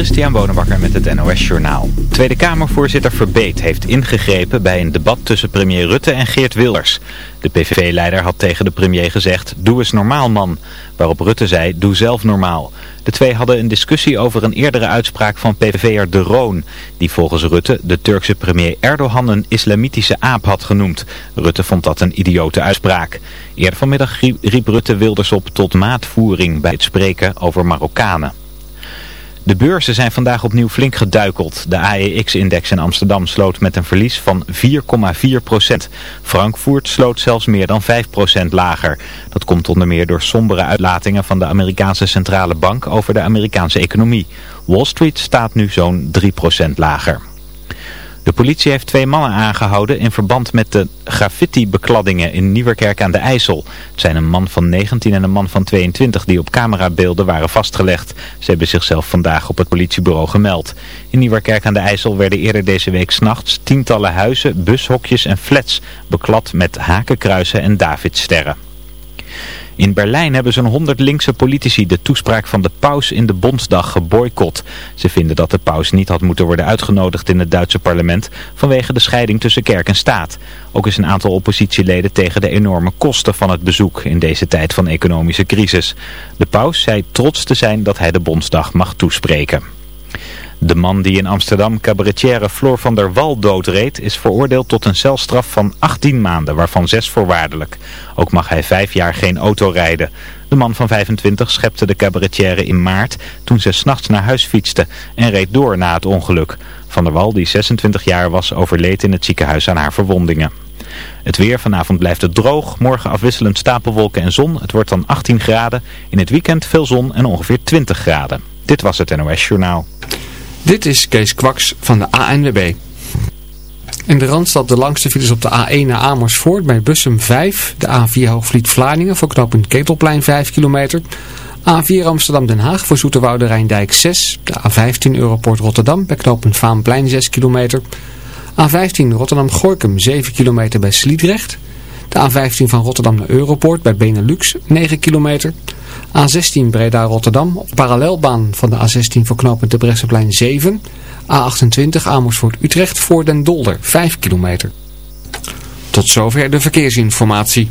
Christian Bonenbakker met het NOS Journaal. Tweede Kamervoorzitter Verbeet heeft ingegrepen bij een debat tussen premier Rutte en Geert Wilders. De PVV-leider had tegen de premier gezegd, doe eens normaal man. Waarop Rutte zei, doe zelf normaal. De twee hadden een discussie over een eerdere uitspraak van PVV'er De Roon. Die volgens Rutte de Turkse premier Erdogan een islamitische aap had genoemd. Rutte vond dat een idiote uitspraak. Eerder vanmiddag riep Rutte Wilders op tot maatvoering bij het spreken over Marokkanen. De beurzen zijn vandaag opnieuw flink geduikeld. De AEX-index in Amsterdam sloot met een verlies van 4,4% Frankfurt sloot zelfs meer dan 5% lager. Dat komt onder meer door sombere uitlatingen van de Amerikaanse Centrale Bank over de Amerikaanse economie. Wall Street staat nu zo'n 3% lager. De politie heeft twee mannen aangehouden in verband met de graffiti-bekladdingen in Nieuwerkerk aan de IJssel. Het zijn een man van 19 en een man van 22 die op camerabeelden waren vastgelegd. Ze hebben zichzelf vandaag op het politiebureau gemeld. In Nieuwerkerk aan de IJssel werden eerder deze week s'nachts tientallen huizen, bushokjes en flats beklad met hakenkruisen en Davidsterren. In Berlijn hebben zo'n 100 linkse politici de toespraak van de paus in de Bondsdag geboycott. Ze vinden dat de paus niet had moeten worden uitgenodigd in het Duitse parlement vanwege de scheiding tussen kerk en staat. Ook is een aantal oppositieleden tegen de enorme kosten van het bezoek in deze tijd van economische crisis. De paus zei trots te zijn dat hij de Bondsdag mag toespreken. De man die in Amsterdam cabaretière Floor van der Wal doodreed is veroordeeld tot een celstraf van 18 maanden, waarvan 6 voorwaardelijk. Ook mag hij 5 jaar geen auto rijden. De man van 25 schepte de cabaretière in maart toen ze s'nachts naar huis fietste en reed door na het ongeluk. Van der Wal, die 26 jaar was, overleed in het ziekenhuis aan haar verwondingen. Het weer, vanavond blijft het droog, morgen afwisselend stapelwolken en zon. Het wordt dan 18 graden, in het weekend veel zon en ongeveer 20 graden. Dit was het NOS Journaal. Dit is Kees Kwaks van de ANWB. In de Randstad de langste files op de A1 naar Amersfoort bij Bussum 5. De A4 Hoogvliet Vlaardingen voor knooppunt Ketelplein 5 kilometer. A4 Amsterdam-Den Haag voor Zoeterwoude Rijndijk 6. De A15 Europort Rotterdam bij knooppunt Vaanplein 6 kilometer. A15 Rotterdam-Gorkum 7 kilometer bij Sliedrecht. De A15 van Rotterdam naar Europoort bij Benelux 9 kilometer. A16 Breda-Rotterdam op parallelbaan van de A16 voor knooppunt de Bresseplein 7. A28 Amersfoort-Utrecht voor Den Dolder 5 kilometer. Tot zover de verkeersinformatie.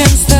just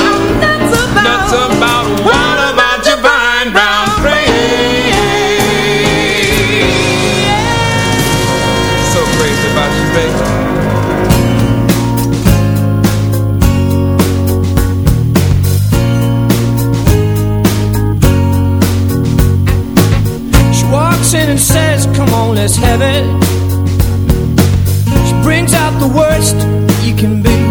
nuts about, about, your brown? So crazy about She walks in and says, come on, let's have it. She brings out the worst you can be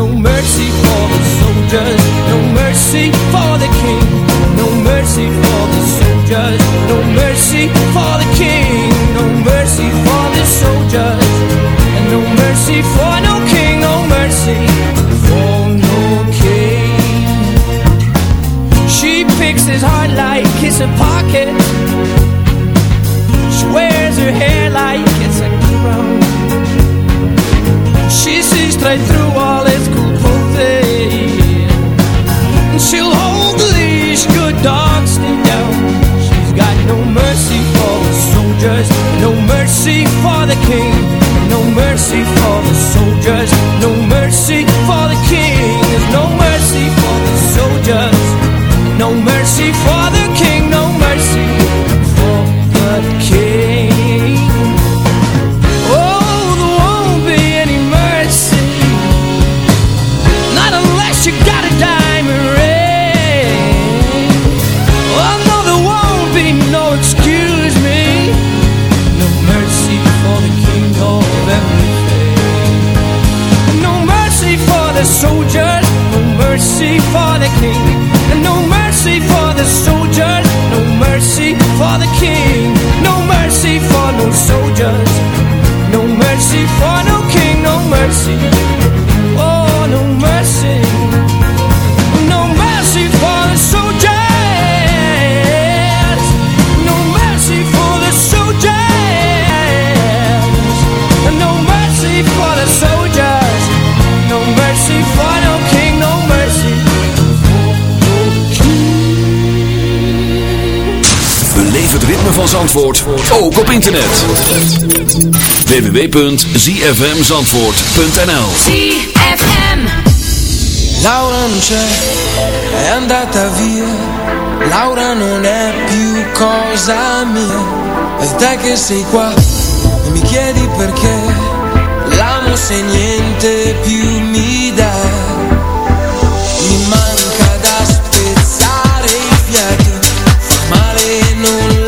no mercy for the soldiers. No mercy for the king. No mercy for the soldiers. No mercy for the king. No mercy for the soldiers. And no mercy for no king. No mercy for no king. She picks his heart like it's a pocket straight through all his cool posing eh? And she'll hold the leash, good dog, stay down She's got no mercy for the soldiers No mercy for the king No mercy for the soldiers No mercy for the king There's no mercy for the soldiers No mercy for soldiers, no mercy for the Zandvoort ook op internet. www.zfmzandvoort.nl ZFM Laura non c'è, è andata via. Laura non è più cosa mia. E te che sei qua e mi chiedi perché. L'amo se niente più mi dà. Mi manca da spezzare i fiati Fa male non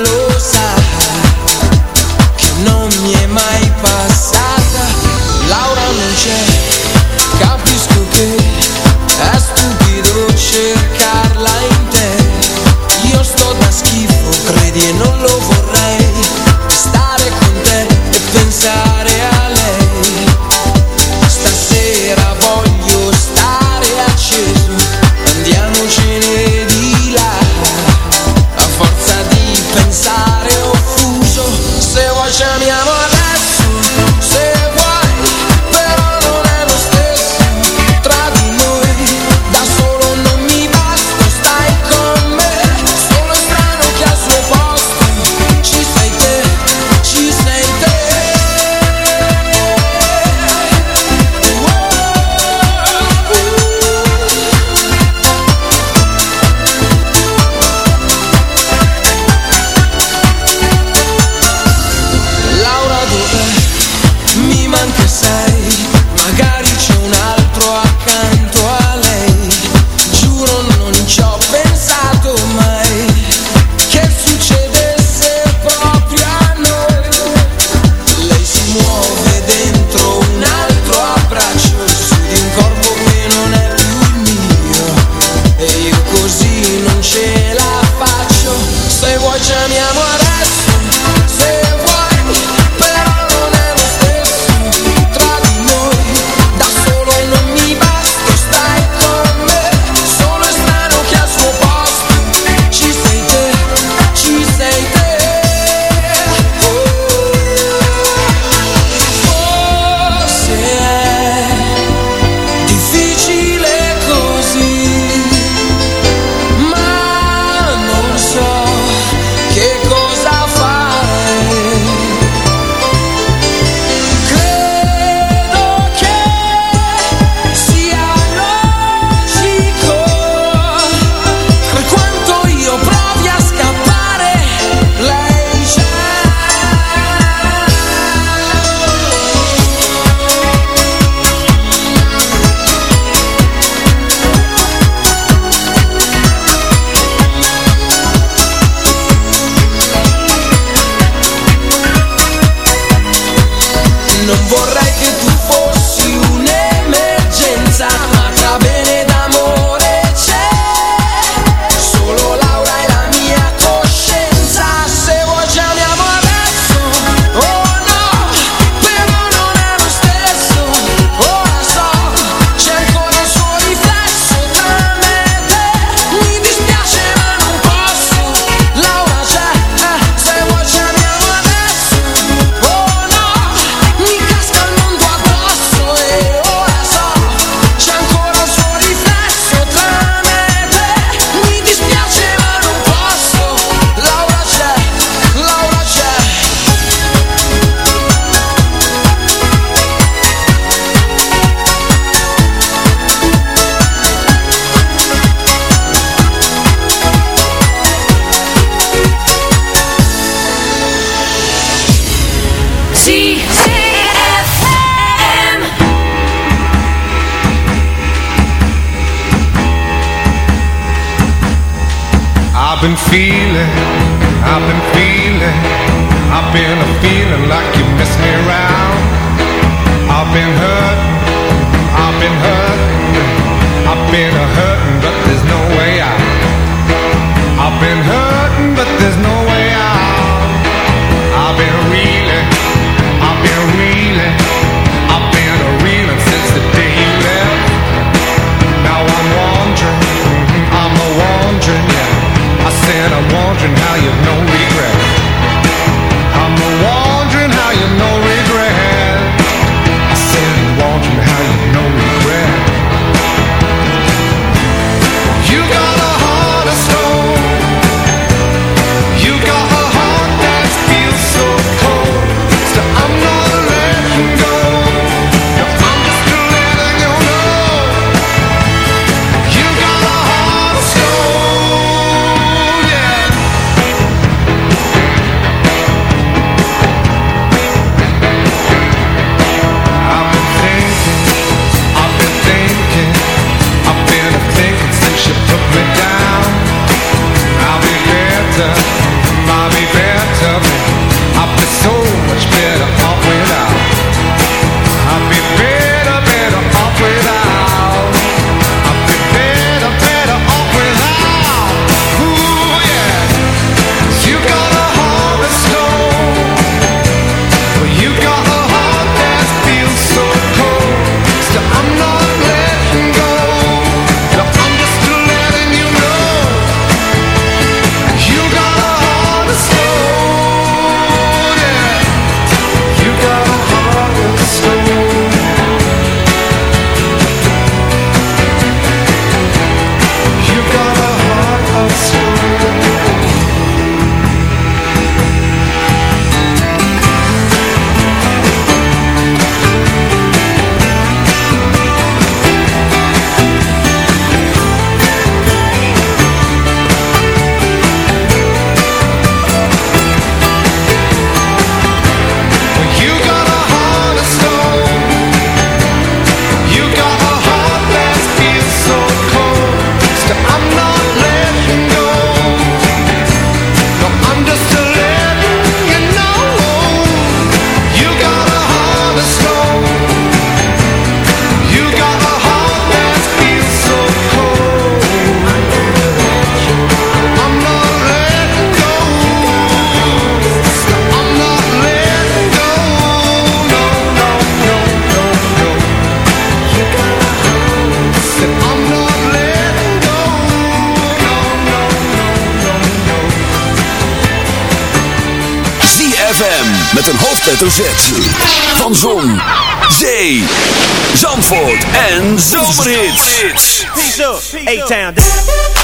Met een hoofdletter Z. Van Zon, Zee, Zandvoort en Zomerhits. Peace Town.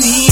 city.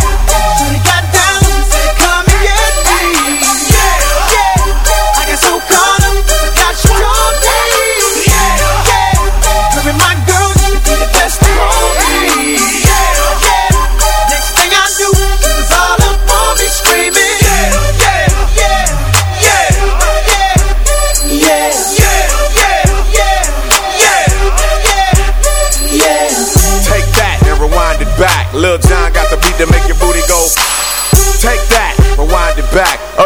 Shorty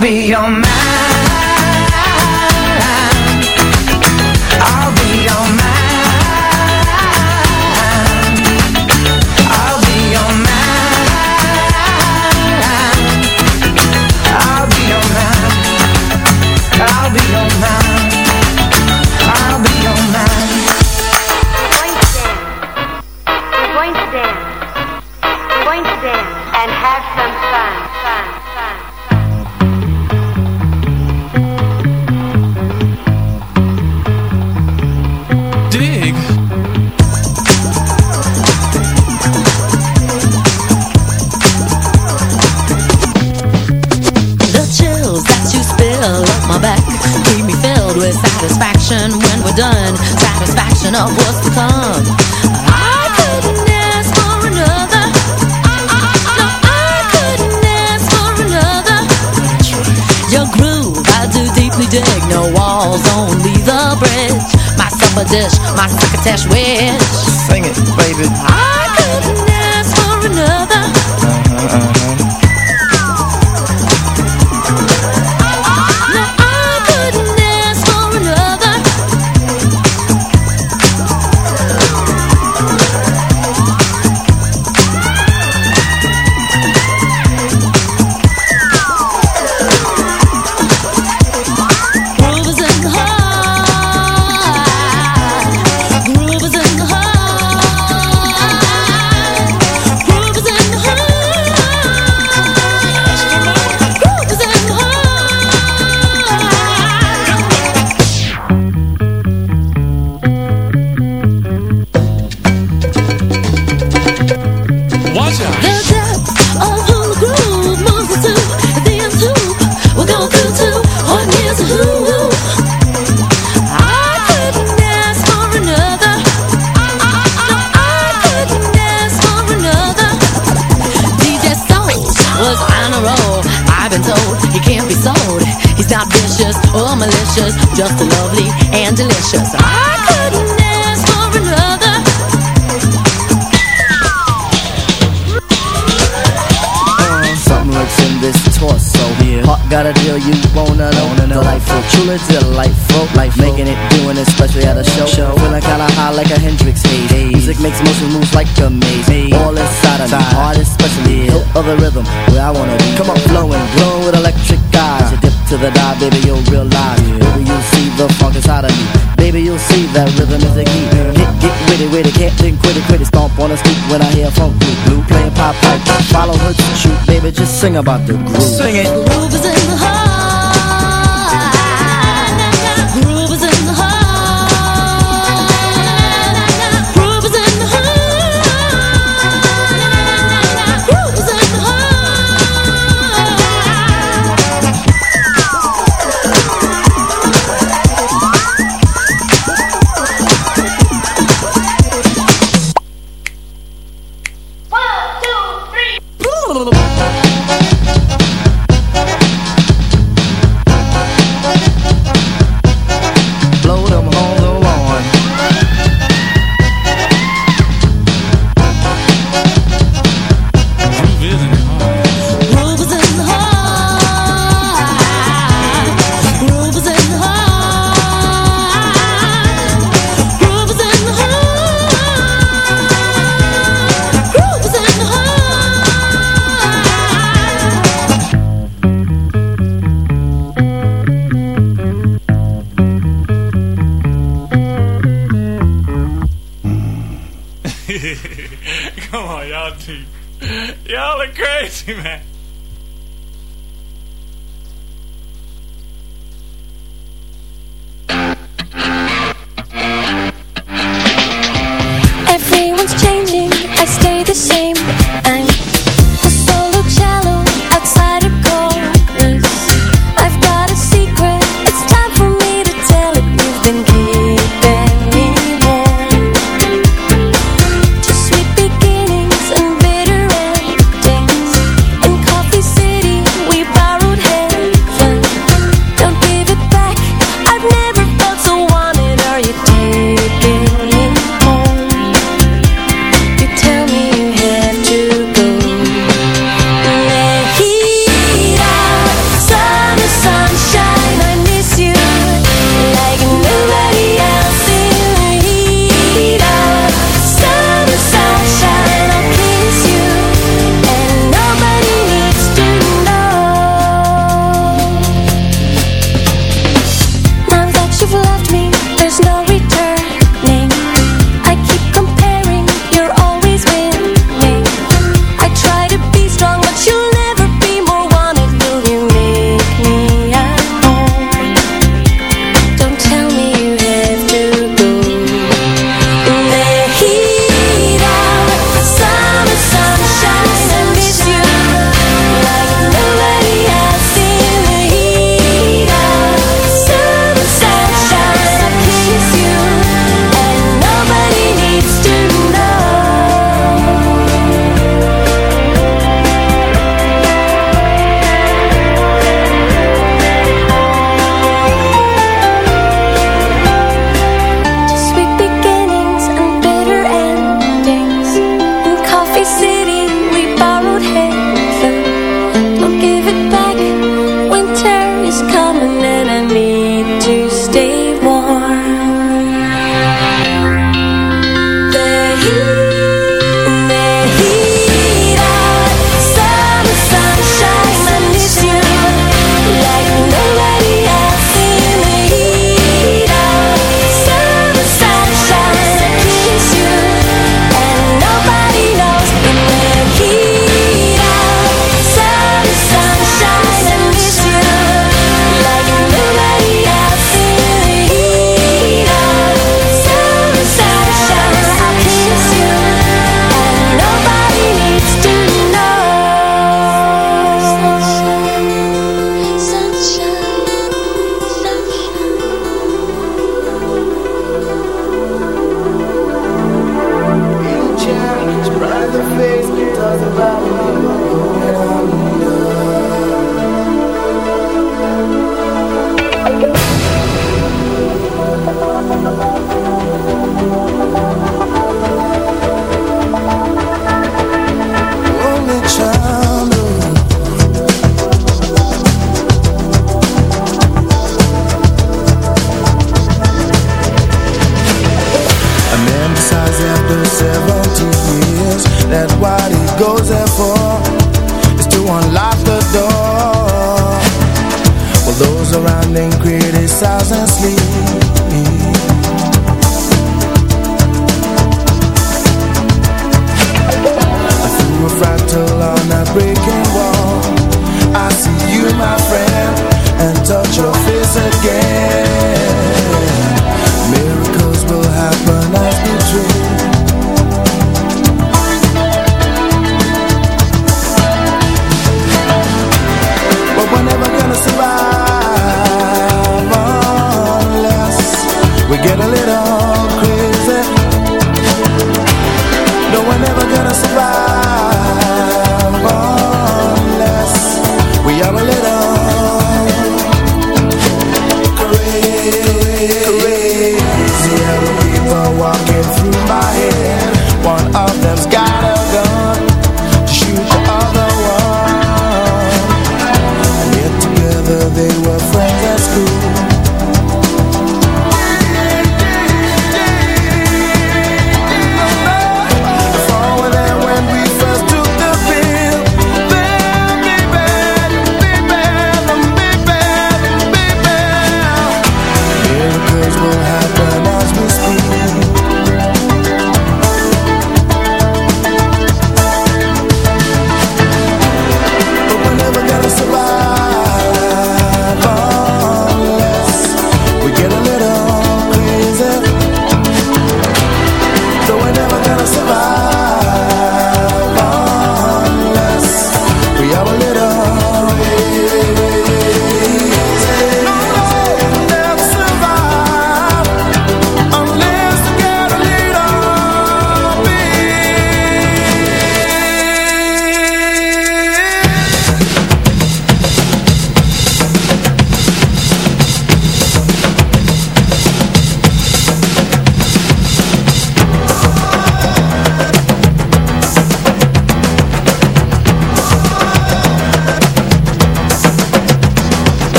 Be your man. Delightful, truly delightful. Life making it, doing it, especially at a show. Feeling kinda high like a Hendrix haze. Music makes motion moves like a maze. All inside of me, heart especially. Hilt of the rhythm, where I wanna be. Come on, flowing, glowing with electric eyes uh. a tip to the die, baby, you'll realize. Baby, you'll see the funk inside of me. Baby, you'll see that rhythm is the key. Get, get witty, witty, can't think, quit it, quit it. Stomp on the street when I hear funk blue, blue playing pop pipe. Follow her to shoot, baby, just sing about the groove. Sing it. Groove is in the heart.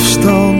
afstand.